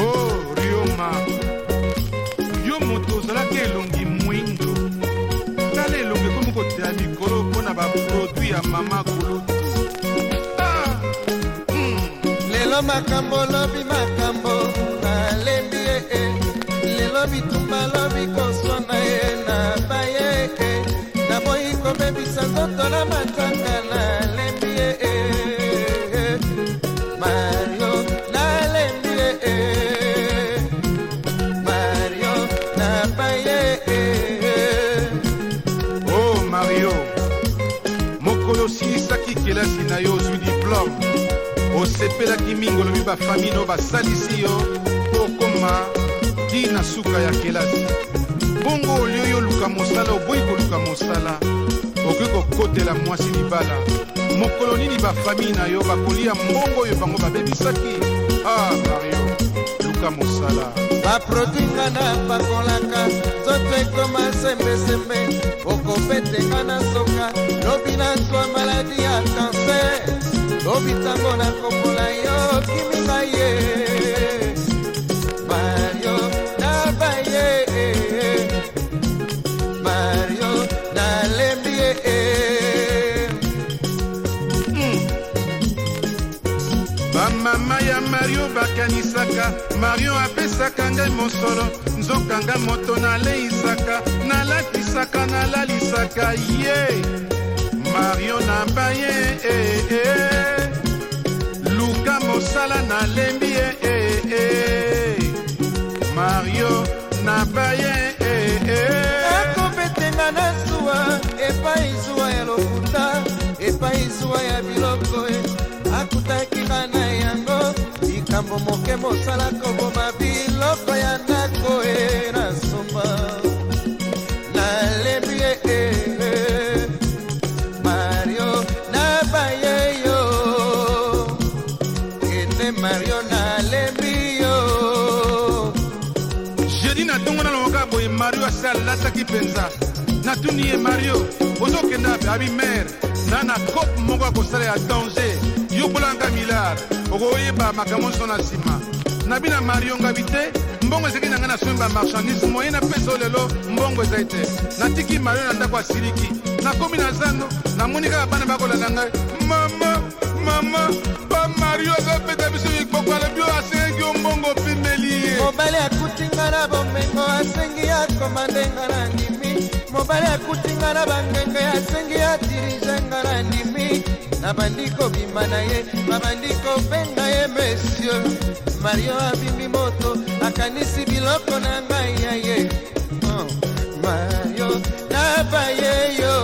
oh rioma yo moto ozalaki elongi mwindo tala elongi ekomi kotela likolo mpo na baprodwi ya mama kulutu ah, hmm. lelo makambo lobi makambo nalembi ye eh. lelo bitumba lobi koswana ye na baye eh. naboyi kobebisa nzoto na mati osisaki eh. eh. oh, kelasi na yo ozwi diplome osepelaki mingi olobi bafami no basalisi yo mpo okoma ntina suka ya kelasi bongo olio yo oluka mosala oboyi koluka mosala okoki kokotela mwasi libala mokolo nini bafami na yo bakolia mbongo oyo bango babebisaki ah mario luka mosala baproduika na bakolaka nzoto ekoma sembesembe okopeteka na soka lobi na zwa maladi ya kanser lobi ntango nakoma motema ya mario bakanisaka mario apesaka ngai mosolo nzokanga moto naleisaka nalatisaka nalalisaka ye mario namba ye eh, eh, eh. luka mosala nalembi ye eh, eh, eh. mario namba ye ndeko moke mosala koboma biloko ya ndako e na nsomba nalembi ye e, e mario nabaye yo ene mario nalembi yo jedi natongona lokoka boye mario asi alasaki mpenza natuni ye mario ozokenda abi mere na na kope moko akosalela danger yokolanga milard okoyeba makambo nyonso na nsima na bino marionga bite mbongo ezeki na ngai na sombi bamarchandise moye napesa oyo lelo mbongo ezai te natiki mario na ndako ya siliki nakomi na zando namoni kaka bana bakolanda ngai mama mama bamario azopeta biso mikpoko alobi oyo asengaki yo mbongo opimeli ye mobali akutinga na bomengo asengi akoma ndenga na ndimi mobali akutinga na bangenge asengi adirige nga na ndimi nabandi kobima na ye babandi kobenga ye monsieur mario abimbi moto akanisi biloko na ngai ya ye oh, mario nabaye yo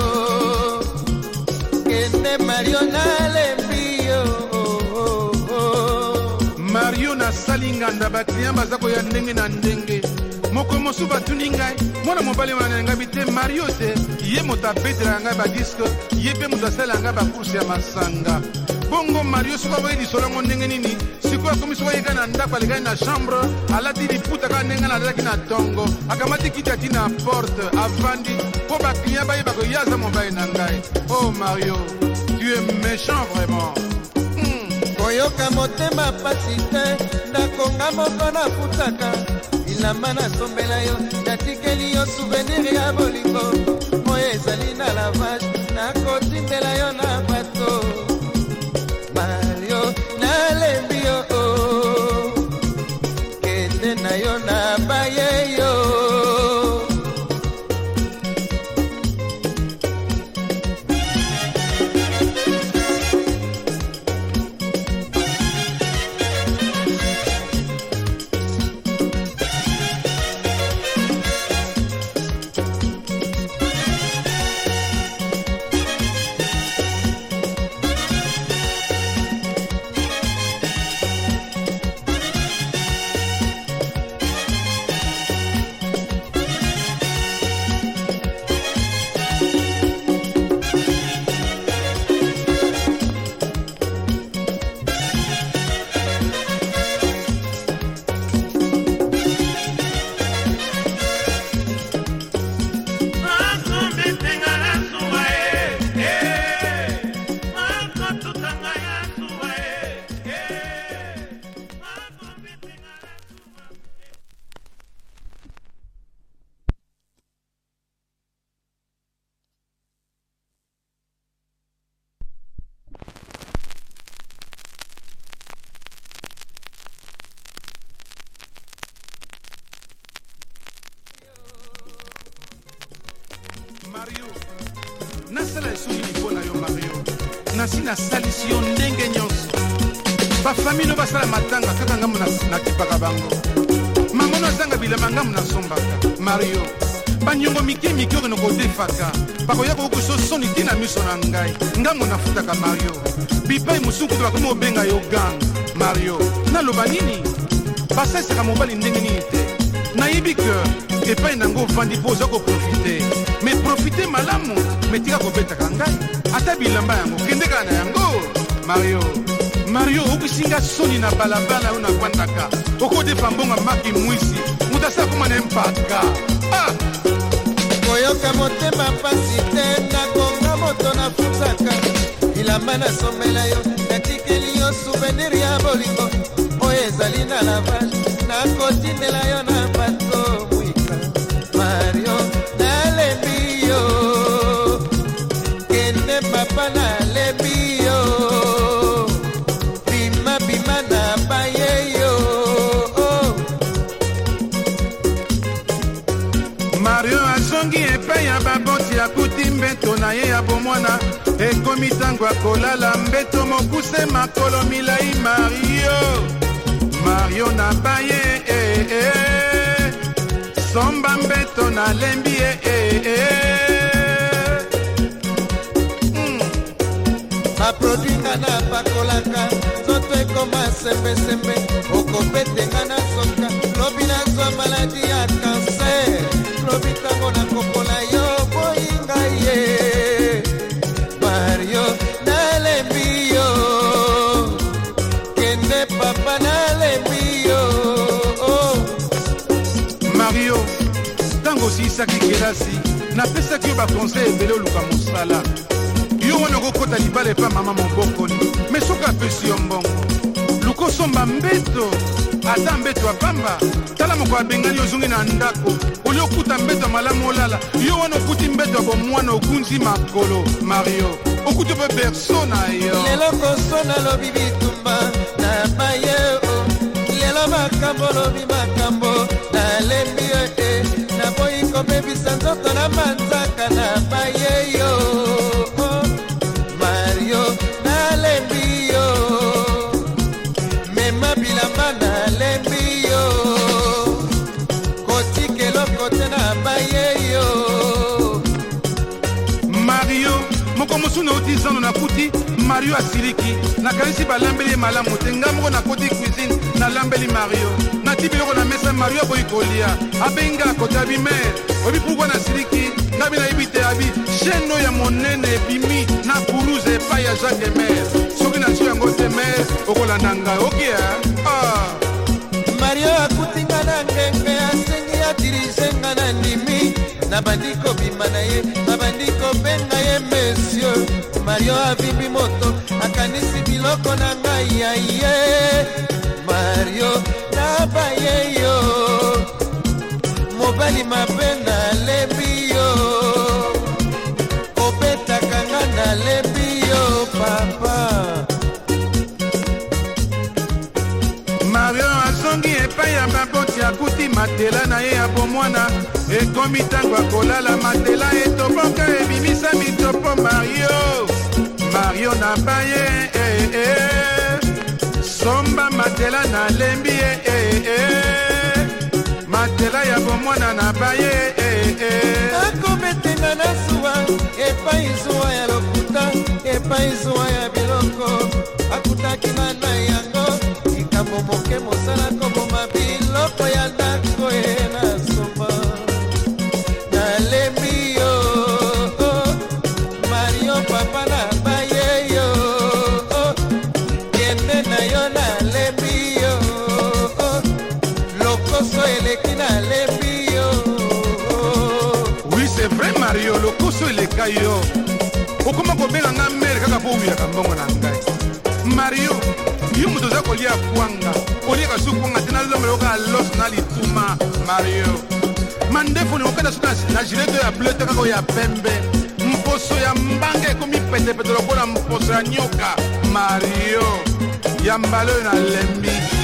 kende mario nalembi yo oh, oh, oh. mario nasali nganda baklian baza koya ndenge na ndenge moko mosusu batuni ngai mwana mobali wana na ngai bi te mario te ye moto abetelaka ngai badiske ye mpe moto asalelaka ngai bakurse ya masanga bongo mario soko aboyi lisolo yango ndenge nini sikoyo akomi soko ayekani na ndako alekani na chambre alati liputa kaka ndenge na alelaki na ntongo akamati kiti ati na porte avandi mpo bakliya bayeba koya aza mobali na ngai o oh, mario tu es méchant vraiment hmm. koyoka motema pasi te ndakonga moko nafutaka bilamba nasombela yo natikeli yo souvenir ya bolingo moyo ezali na lavage nakotindela yo nasala esungi lipo na yo mario nasi nasalisi yo ndenge nyonso bafami no basala matanga kaka ngambo nakipaka bango mamono azanga bilama ngambo nasombaka mario baniongo mike mike oyo nokodefaka bakoya kokokiso soni te na miso na ngai ngambo nafutaka mario bipai mosusu kuta bakomi kobenga yo gang mario naloba nini basalisaka mobali ndenge nini te nayebi ke epai nango ofandi mpo oza koprofite me profite malamu me tika kobetaka ngai ata bilamba yango kende kaka na yango mario mario okwisinga soni na balabala oyo navandaka okodefa mbongo maki mwisi moto asila koma na mpaka ah! koyoka motema pasi te nakonga moto nafutsaka bilamba nasomela yo natikeli yo souvenir ya bolingo oyo ezali na lavage nakotindela yo na mario azongi epai ya baboti akuti mbeto na ye ya bomwana ekomi ntango akolala mbeto mokuse makolo milai mario mario na baye eh, eh. E. somba mbeto nalembi ye eh, eh. mm. baprodwika na bakolaka nzoto ekoma sembesembe ye papa nalembi yo oh, oh. mario ntango osiisaki kelasi napesaki yo bakonsey ebele oluka mosala yo wana okokɔta libala epa mama mobokoni me soki apesi yo mbongo lukosomba mbeto ata mbeto ya pamba tala moko abengani ozongi na ndako olia okuta mbeto ya malamu olala yo wana okuti mbeto ya bomwana okunzi makolo mario okuti mpe berso na yo lelo koso nalobi bitumba makambo lobi makambo nalembi yo te naboyi kobebisa nzoto na manzaka na baye yo oh, mario nalembi yo mema bilamba nalembi yo kotika eloko te na baye yo mario moko mosuni otizano nakuti mario asiliki nakanisi balambeli ye malamu te ngamoko nakoti cuisine alambeli mario nati biloko na mesa mario boyi kolia abenga kota bimere oyebi pourkua na siliki nga bi nayebi te abi chaine oyo ya monene ebimi na kuruze epai ya jacques mer soki naso yango te mer okolanda ngai okia ah. mario akutinga na ngenge asengi adirizenga na ndimi nabandi kobima na ye babandi kobenga ye mesio mario avimbi moto akanisi biloko na ngai ya ye yo nabaye yo mobali mabe nalebi yo obetaka nga nalebi yo papa marion azongi epai ya baboti akuti matela na ye ya bomwana ekomi ntango akolala matela etoboka ebimisa mitopo mario mario nabaye eh, eh. somba matela nalembi ye eh, eh, eh. matela ya bomwana na baye eh, eh. akobetenga na zuwa epai zuwa ya lokuta epai zuwa ya biloko akutaki na na yango likambo moke mosala koboma biloko ya ngai yo okoma kobenga nga mere kaka mpo owilaka mbongo na ngai mario yo moto oza kolia kwanga oliaka su kwanga te nalombela okaa loso na lituma mario mandefoni okata so na gileto ya bleu te kaka oyo ya pembe mposo ya mbanga ekomi petepete lokola mposo ya nyoka mario ya mbala oyo nalembi